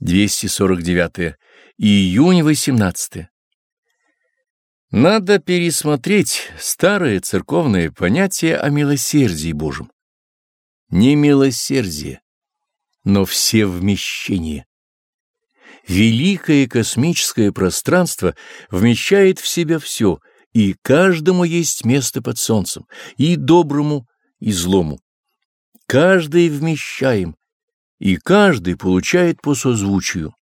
249. Июнь 18. Надо пересмотреть старое церковное понятие о милосердии Божьем. Не милосердие, но всевмещение. Великое космическое пространство вмещает в себя все, и каждому есть место под солнцем, и доброму, и злому. Каждый вмещаем, и каждый получает по созвучию.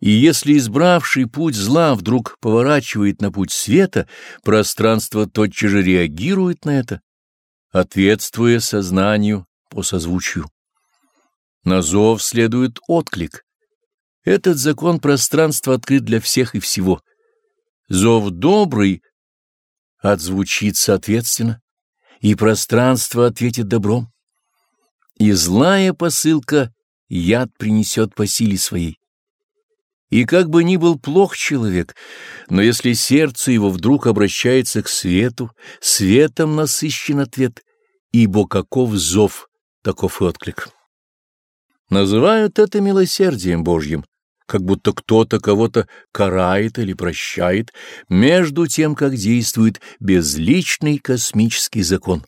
И если избравший путь зла вдруг поворачивает на путь света, пространство тотчас же реагирует на это, ответствуя сознанию по созвучию. На зов следует отклик. Этот закон пространства открыт для всех и всего. Зов добрый отзвучит соответственно, и пространство ответит добром и злая посылка яд принесет по силе своей. И как бы ни был плох человек, но если сердце его вдруг обращается к свету, светом насыщен ответ, ибо каков зов, таков и отклик. Называют это милосердием Божьим, как будто кто-то кого-то карает или прощает, между тем, как действует безличный космический закон.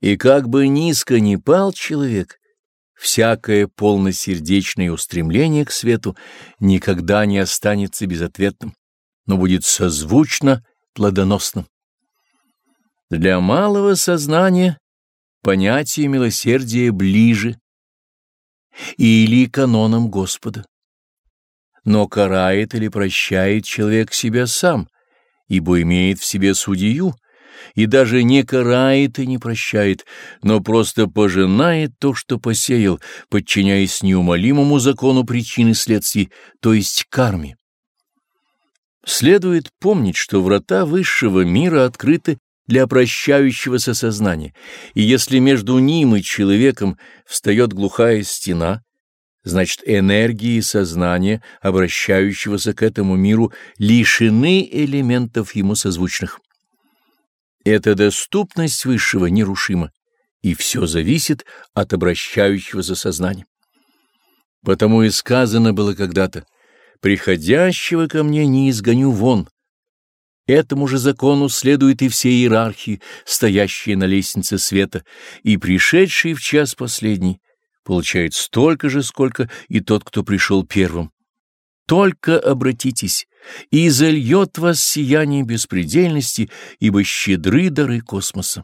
И как бы низко ни пал человек, всякое полносердечное устремление к свету никогда не останется безответным, но будет созвучно плодоносным. Для малого сознания понятие милосердия ближе или канонам Господа. Но карает или прощает человек себя сам, ибо имеет в себе судью — и даже не карает и не прощает, но просто пожинает то, что посеял, подчиняясь неумолимому закону причин и следствий, то есть карме. Следует помнить, что врата высшего мира открыты для прощающегося сознания, и если между ним и человеком встает глухая стена, значит энергии сознания, обращающегося к этому миру, лишены элементов ему созвучных. Эта доступность высшего нерушима, и все зависит от обращающегося сознания. Потому и сказано было когда-то, «Приходящего ко мне не изгоню вон». Этому же закону следует и все иерархии, стоящие на лестнице света, и пришедший в час последний получает столько же, сколько и тот, кто пришел первым. Только обратитесь, и зальет вас сияние беспредельности, ибо щедры дары космоса.